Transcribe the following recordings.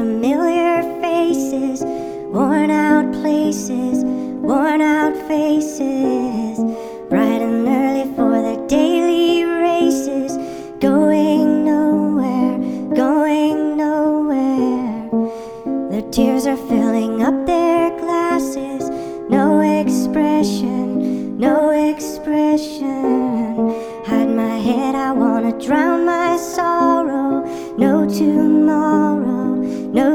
familiar faces, worn out places, worn out faces. Bright and early for their daily races, going nowhere, going nowhere. Their tears are filling up their glasses, no expression, no expression. Hide my head, I wanna drown my sorrow, no tune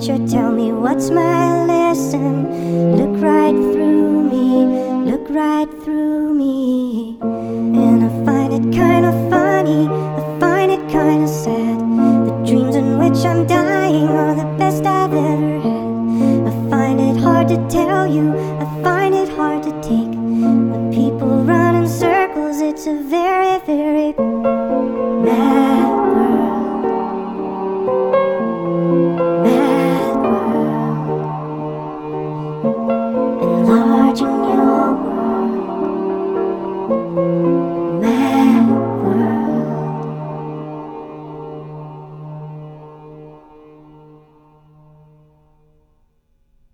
teacher, tell me what's my lesson. Look right through me, look right through me. And I find it kind of funny, I find it kind of sad. The dreams in which I'm dying are the best I've ever had. I find it hard to tell you, I find it hard to take. When people run in circles, it's a very